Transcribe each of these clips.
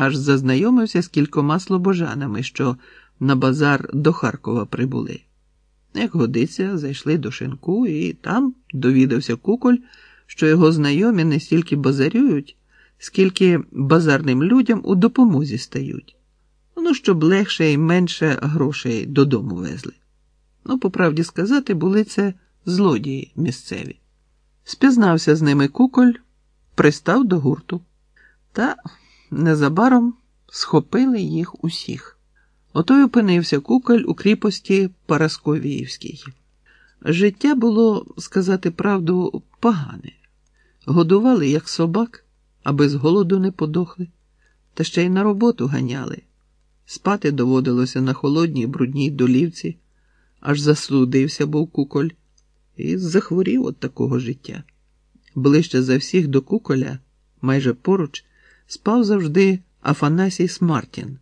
аж зазнайомився з кількома слобожанами, що на базар до Харкова прибули. Як годиться, зайшли до шинку, і там довідався куколь, що його знайомі не стільки базарюють, скільки базарним людям у допомозі стають. Ну, щоб легше і менше грошей додому везли. Ну, по правді сказати, були це злодії місцеві. Спізнався з ними куколь, пристав до гурту. Та незабаром схопили їх усіх. Ото й опинився куколь у кріпості Парасковіївській. Життя було, сказати правду, погане. Годували, як собак, аби з голоду не подохли, та ще й на роботу ганяли. Спати доводилося на холодній брудній долівці, аж заслудився був куколь, і захворів от такого життя. Ближче за всіх до куколя, майже поруч, спав завжди Афанасій Смартін.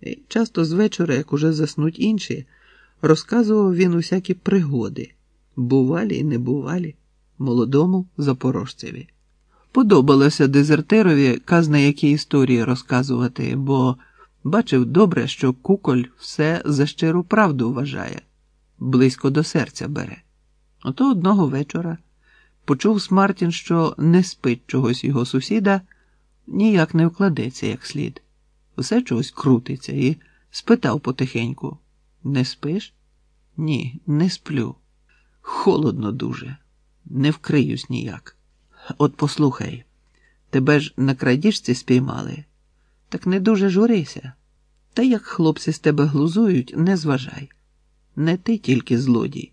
І часто з вечора, як уже заснуть інші, розказував він усякі пригоди, бувалі і небувалі, молодому запорожцеві. Подобалося дезертирові казна які історії розказувати, бо бачив добре, що куколь все за щиру правду вважає, близько до серця бере. Ото одного вечора почув Смартін, що не спить чогось його сусіда, ніяк не вкладеться як слід. Усе чогось крутиться і спитав потихеньку: Не спиш? Ні, не сплю. Холодно дуже, не вкриюсь ніяк. От послухай, тебе ж на крадіжці спіймали, так не дуже журися. Та як хлопці з тебе глузують, не зважай. Не ти тільки злодій.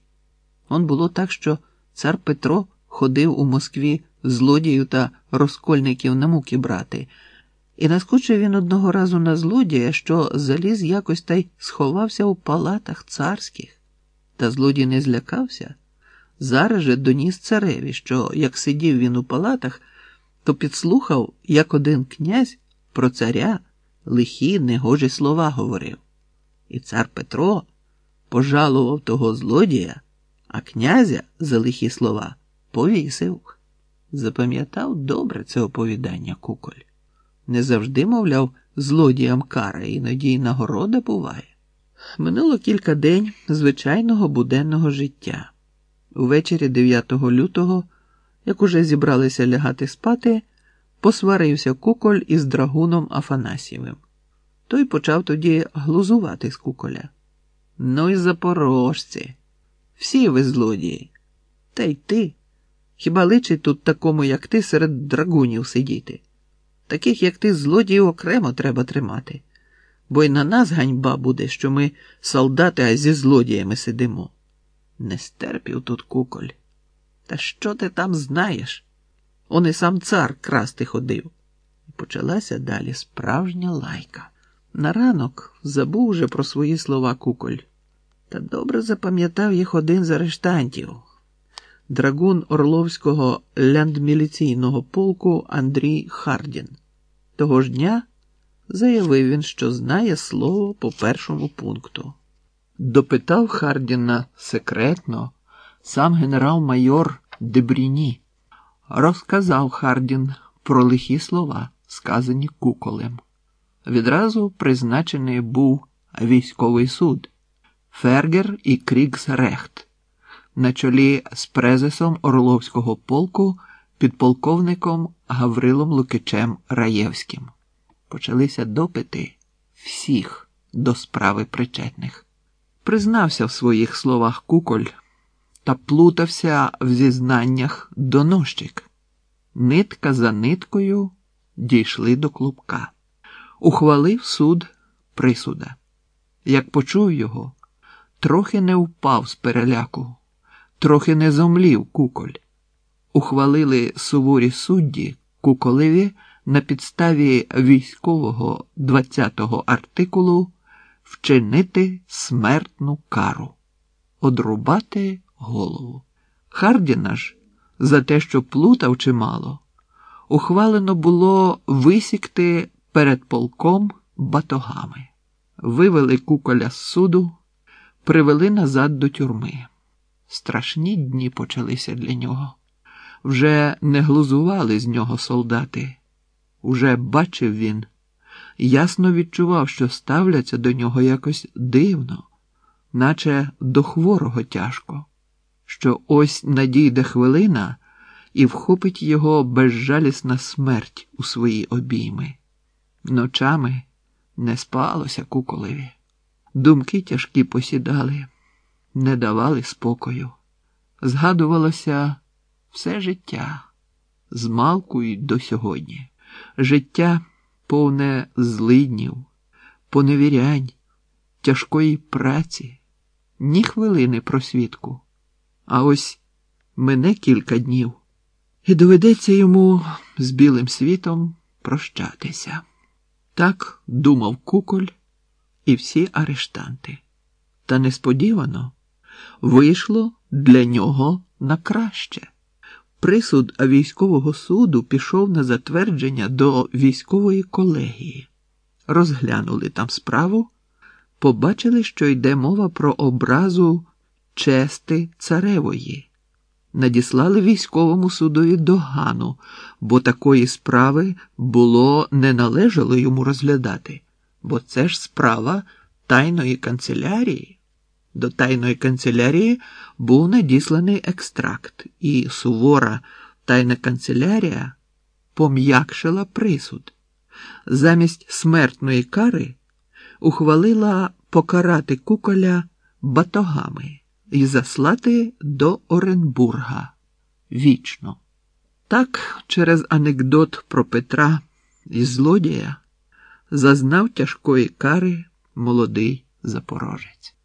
Он було так, що цар Петро ходив у Москві злодію та розкольників на муки брати, і наскочив він одного разу на злодія, що заліз якось та й сховався у палатах царських. Та злодій не злякався. Зараз же доніс цареві, що як сидів він у палатах, то підслухав, як один князь про царя лихі негожі слова говорив. І цар Петро пожалував того злодія, а князя за лихі слова повісив. Запам'ятав добре це оповідання куколь. Не завжди, мовляв, злодіям кара, іноді й нагорода буває. Минуло кілька день звичайного буденного життя. Увечері 9 лютого, як уже зібралися лягати спати, посварився куколь із драгуном Афанасьєвим. Той почав тоді глузувати з куколя. Ну і запорожці, всі ви злодії. Та й ти. Хіба личить тут такому, як ти, серед драгунів сидіти? Таких, як ти, злодіїв окремо треба тримати, бо й на нас ганьба буде, що ми солдати, а зі злодіями сидимо. Не стерпів тут куколь. Та що ти там знаєш? Он і сам цар красти ходив. І почалася далі справжня лайка. На ранок забув уже про свої слова куколь, та добре запам'ятав їх один з арештантів драгун Орловського ляндміліційного полку Андрій Хардін. Того ж дня заявив він, що знає слово по першому пункту. Допитав Хардіна секретно сам генерал-майор Дебріні. Розказав Хардін про лихі слова, сказані куколем. Відразу призначений був військовий суд Фергер і Кріксрехт на чолі з презесом Орловського полку підполковником Гаврилом Лукичем Раєвським. Почалися допити всіх до справи причетних. Признався в своїх словах куколь та плутався в зізнаннях донощик. Нитка за ниткою дійшли до клубка. Ухвалив суд присуда. Як почув його, трохи не впав з переляку, трохи не зомлів куколь. Ухвалили суворі судді куколеві на підставі військового 20-го артикулу вчинити смертну кару, одрубати голову. Хардіна ж за те, що плутав чимало, ухвалено було висікти перед полком батогами, вивели куколя з суду, привели назад до тюрми. Страшні дні почалися для нього. Вже не глузували з нього солдати. Уже бачив він, ясно відчував, що ставляться до нього якось дивно, наче до хворого тяжко, що ось надійде хвилина і вхопить його безжалісна смерть у свої обійми. Ночами не спалося куколеві. Думки тяжкі посідали, не давали спокою. Згадувалося все життя, з малку й до сьогодні. Життя повне злиднів, поневірянь, тяжкої праці, ні хвилини просвідку. А ось мине кілька днів, і доведеться йому з білим світом прощатися. Так думав куколь і всі арештанти. Та несподівано вийшло для нього на краще. Присуд військового суду пішов на затвердження до військової колегії. Розглянули там справу, побачили, що йде мова про образу чести царевої. Надіслали військовому судові догану, бо такої справи було не належало йому розглядати, бо це ж справа тайної канцелярії. До тайної канцелярії був надісланий екстракт, і сувора тайна канцелярія пом'якшила присуд. Замість смертної кари ухвалила покарати куколя батогами і заслати до Оренбурга вічно. Так, через анекдот про Петра і злодія зазнав тяжкої кари молодий запорожець.